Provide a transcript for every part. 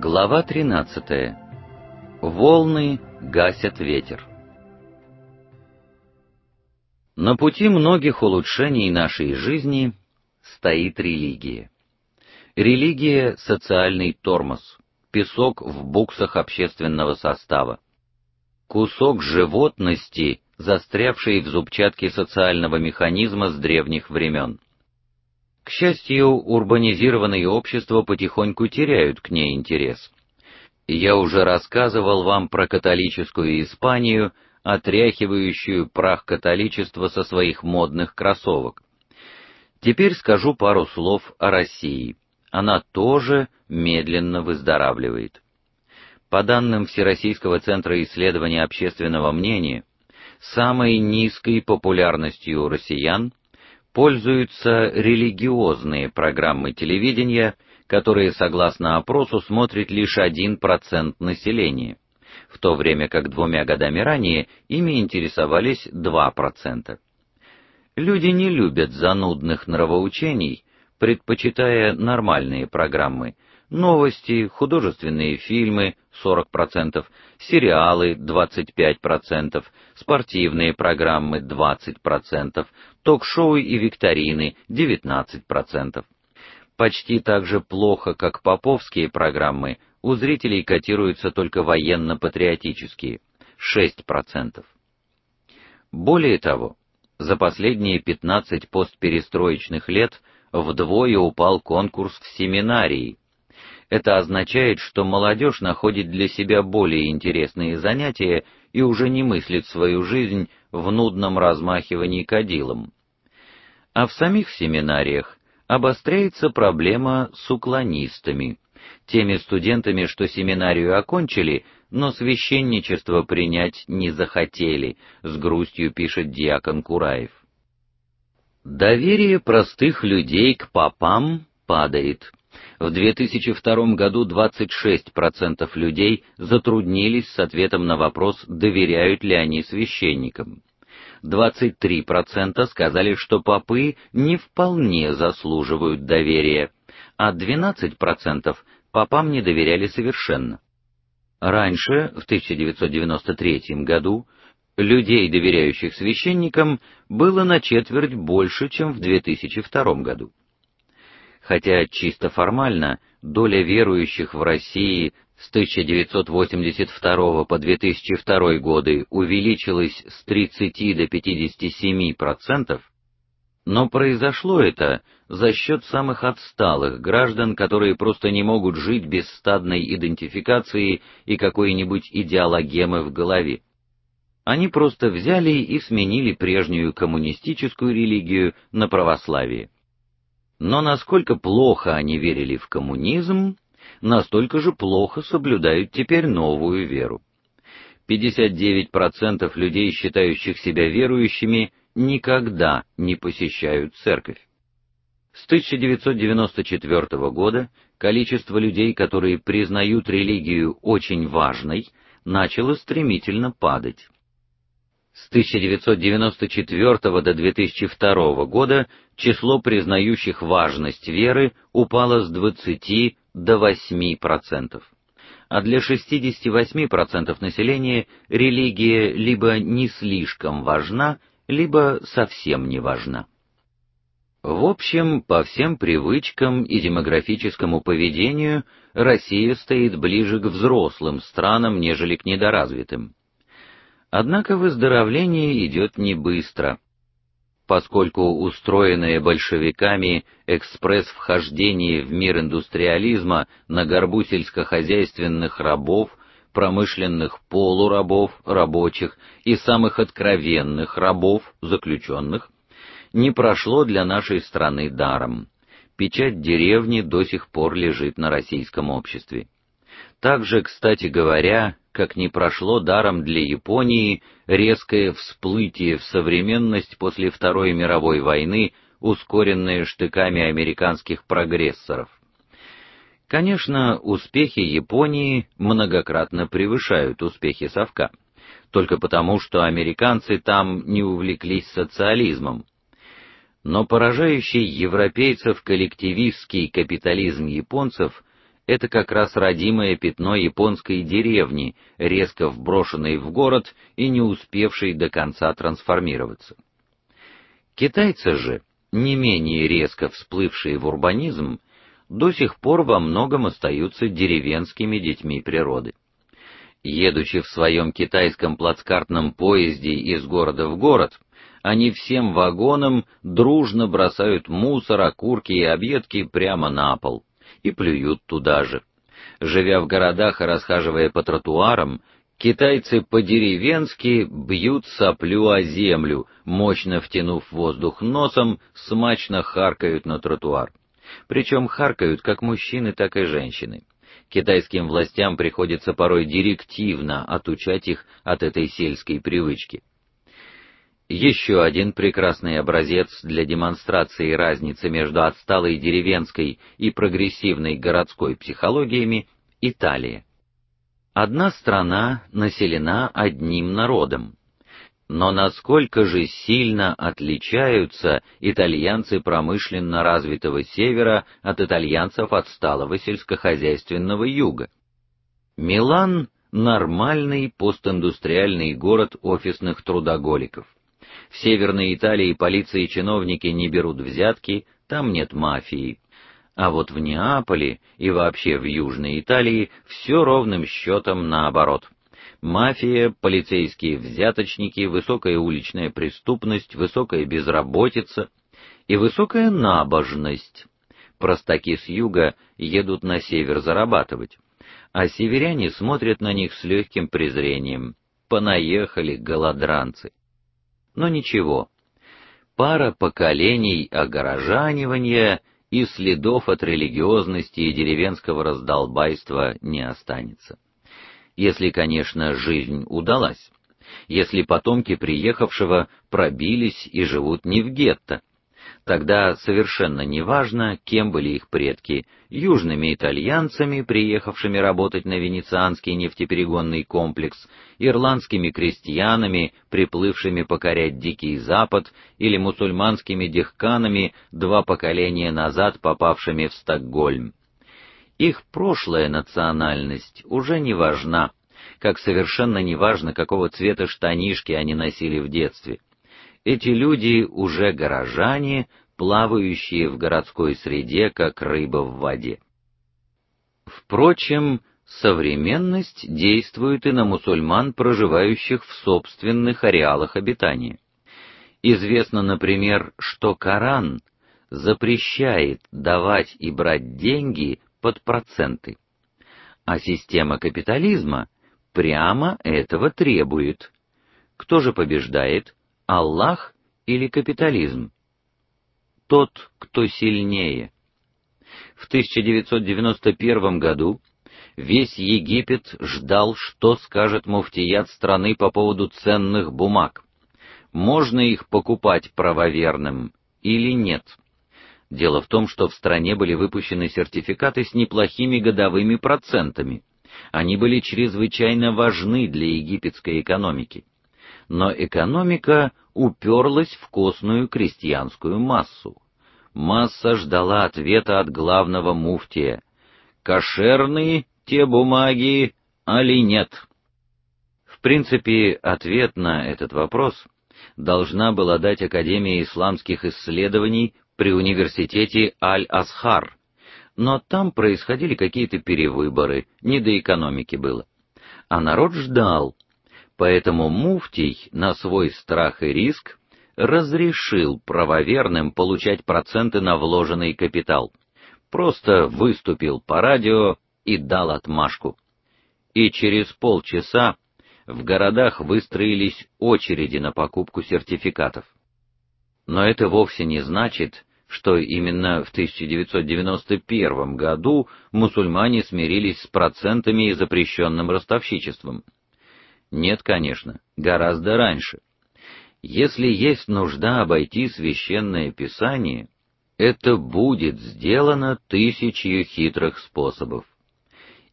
Глава 13. Волны гасят ветер. На пути многих улучшений нашей жизни стоит религия. Религия социальный тормоз, песок в буксах общественного состава. Кусок животности, застрявший в зубчатке социального механизма с древних времен. К счастью, урбанизированные общества потихоньку теряют к ней интерес. Я уже рассказывал вам про католическую Испанию, отряхивающую прах католичества со своих модных кроссовок. Теперь скажу пару слов о России. Она тоже медленно выздоравливает. По данным Всероссийского центра исследования общественного мнения, самой низкой популярностью у россиян пользуются религиозные программы телевидения, которые, согласно опросу, смотрит лишь 1% населения, в то время как двумя годами ранее ими интересовались 2%. Люди не любят занудных нравоучений, предпочитая нормальные программы, новости, художественные фильмы 40%, сериалы 25%, спортивные программы 20%, ток-шоу и викторины 19%. Почти так же плохо, как поповские программы, у зрителей котируются только военно-патриотические 6%. Более того, за последние 15 постперестроечных лет вдвое упал конкурс в семинарии, это означает, что молодежь находит для себя более интересные занятия и уже не мыслит свою жизнь в нудном размахивании кадилом. А в самих семинариях обостряется проблема с уклонистами, теми студентами, что семинарию окончили, но священничество принять не захотели, с грустью пишет диакон Кураев. Доверие простых людей к попам падает. В 2002 году 26% людей затруднились с ответом на вопрос, доверяют ли они священникам. 23% сказали, что попы не вполне заслуживают доверия, а 12% попам не доверяли совершенно. Раньше, в 1993 году, людей, доверяющих священникам, было на четверть больше, чем в 2002 году хотя чисто формально доля верующих в России с 1982 по 2002 годы увеличилась с 30 до 57%, но произошло это за счет самых отсталых граждан, которые просто не могут жить без стадной идентификации и какой-нибудь идеологемы в голове. Они просто взяли и сменили прежнюю коммунистическую религию на православие. Но насколько плохо они верили в коммунизм, настолько же плохо соблюдают теперь новую веру. 59% людей, считающих себя верующими, никогда не посещают церковь. С 1994 года количество людей, которые признают религию очень важной, начало стремительно падать. С 1994 до 2002 года число признающих важность веры упало с 20 до 8%. А для 68% населения религия либо не слишком важна, либо совсем не важна. В общем, по всем привычкам и демографическому поведению Россия стоит ближе к взрослым странам, нежели к недоразвитым. Однако выздоровление идет не быстро, поскольку устроенное большевиками экспресс-вхождение в мир индустриализма на горбу сельскохозяйственных рабов, промышленных полурабов, рабочих и самых откровенных рабов, заключенных, не прошло для нашей страны даром. Печать деревни до сих пор лежит на российском обществе. Также, кстати говоря, как не прошло даром для Японии резкое всплытие в современность после Второй мировой войны, ускоренное штыками американских прогрессоров. Конечно, успехи Японии многократно превышают успехи совка, только потому, что американцы там не увлеклись социализмом. Но поражающий европейцев коллективистский капитализм японцев это как раз родимое пятно японской деревни, резко вброшенной в город и не успевшей до конца трансформироваться. Китайцы же, не менее резко всплывшие в урбанизм, до сих пор во многом остаются деревенскими детьми природы. Едучи в своем китайском плацкартном поезде из города в город, они всем вагонам дружно бросают мусор, окурки и объедки прямо на пол и плюют туда же. Живя в городах и расхаживая по тротуарам, китайцы по-деревенски бьют соплю о землю, мощно втянув воздух носом, смачно харкают на тротуар. Причем харкают как мужчины, так и женщины. Китайским властям приходится порой директивно отучать их от этой сельской привычки. Еще один прекрасный образец для демонстрации разницы между отсталой деревенской и прогрессивной городской психологиями Италия. Одна страна населена одним народом. Но насколько же сильно отличаются итальянцы промышленно развитого севера от итальянцев отсталого сельскохозяйственного юга? Милан нормальный постиндустриальный город офисных трудоголиков. В Северной Италии полиция и чиновники не берут взятки, там нет мафии. А вот в Неаполе и вообще в Южной Италии все ровным счетом наоборот. Мафия, полицейские взяточники, высокая уличная преступность, высокая безработица и высокая набожность. Простаки с юга едут на север зарабатывать, а северяне смотрят на них с легким презрением. Понаехали голодранцы. Но ничего. Пара поколений огорожанивания и следов от религиозности и деревенского раздолбайства не останется. Если, конечно, жизнь удалась. Если потомки приехавшего пробились и живут не в гетто, Тогда совершенно неважно, кем были их предки: южными итальянцами, приехавшими работать на венецианский нефтеперегонный комплекс, ирландскими крестьянами, приплывшими покорять дикий запад, или мусульманскими дехканами, два поколения назад попавшими в Стокгольм. Их прошлая национальность уже не важна, как совершенно не важно, какого цвета штанишки они носили в детстве. Эти люди уже горожане, плавающие в городской среде, как рыба в воде. Впрочем, современность действует и на мусульман, проживающих в собственных ареалах обитания. Известно, например, что Коран запрещает давать и брать деньги под проценты, а система капитализма прямо этого требует. Кто же побеждает? Аллах или капитализм? Тот, кто сильнее. В 1991 году весь Египет ждал, что скажет муфтият страны по поводу ценных бумаг. Можно их покупать правоверным или нет? Дело в том, что в стране были выпущены сертификаты с неплохими годовыми процентами. Они были чрезвычайно важны для египетской экономики но экономика уперлась в костную крестьянскую массу. Масса ждала ответа от главного муфтия: кошерные те бумаги али нет. В принципе, ответ на этот вопрос должна была дать Академия исламских исследований при университете Аль-Азхар, но там происходили какие-то перевыборы, не до экономики было. А народ ждал, Поэтому муфтий на свой страх и риск разрешил правоверным получать проценты на вложенный капитал. Просто выступил по радио и дал отмашку. И через полчаса в городах выстроились очереди на покупку сертификатов. Но это вовсе не значит, что именно в 1991 году мусульмане смирились с процентами и запрещенным ростовщичеством. Нет, конечно, гораздо раньше. Если есть нужда обойти священное писание, это будет сделано тысячью хитрых способов.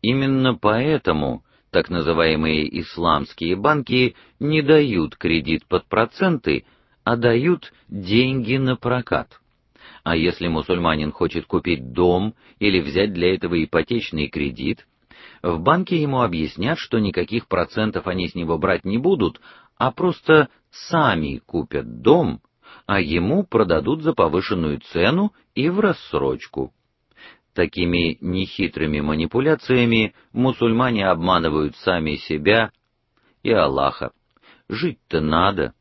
Именно поэтому так называемые исламские банки не дают кредит под проценты, а дают деньги на прокат. А если мусульманин хочет купить дом или взять для этого ипотечный кредит, в банке ему объяснят, что никаких процентов они с него брать не будут, а просто сами купят дом, а ему продадут за повышенную цену и в рассрочку. Такими нехитрыми манипуляциями мусульмане обманывают сами себя и Аллаха. Жить-то надо.